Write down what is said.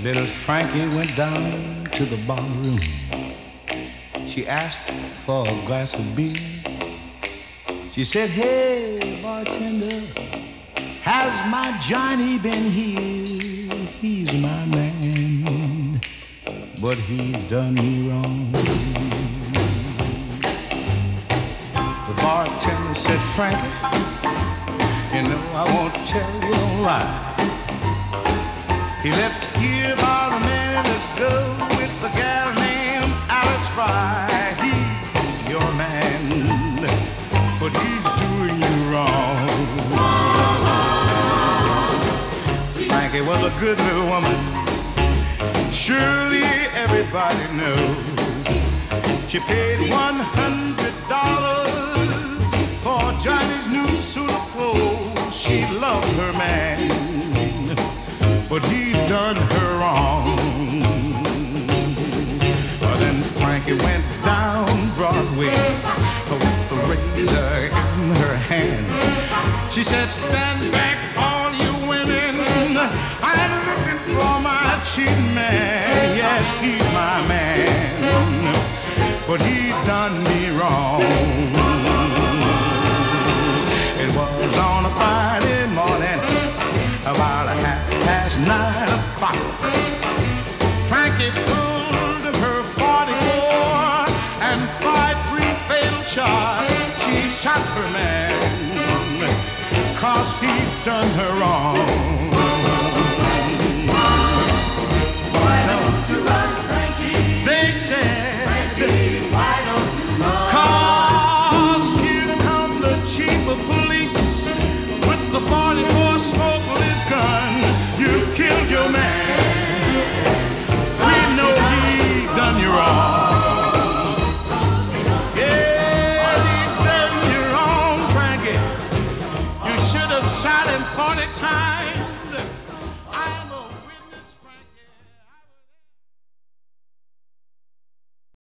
Little Frankie went down to the barroom. She asked for a glass of beer. She said, Hey, bartender, has my Johnny been here? He's my man, but he's done me wrong. The bartender said, Frankie, you know I won't tell you a lie. He left here about a minute ago with a gal named Alice Fry. He's your man, but he's doing you wrong. Frankie was a good little woman. Surely everybody knows. She paid one hundred dollars for Johnny's new suit of clothes. She loved her man her hand. She said, Stand back, all you women. I'm looking for my cheap man. Yes, he's my man. But he done me wrong. It was on a Friday morning about a half past nine o'clock. Frankie pulled her shot her man cause he done her wrong. Why don't you run, Frankie? They said, Frankie, why don't you run? Cause here come the chief of police with the 44 smoke. shot him 40 times.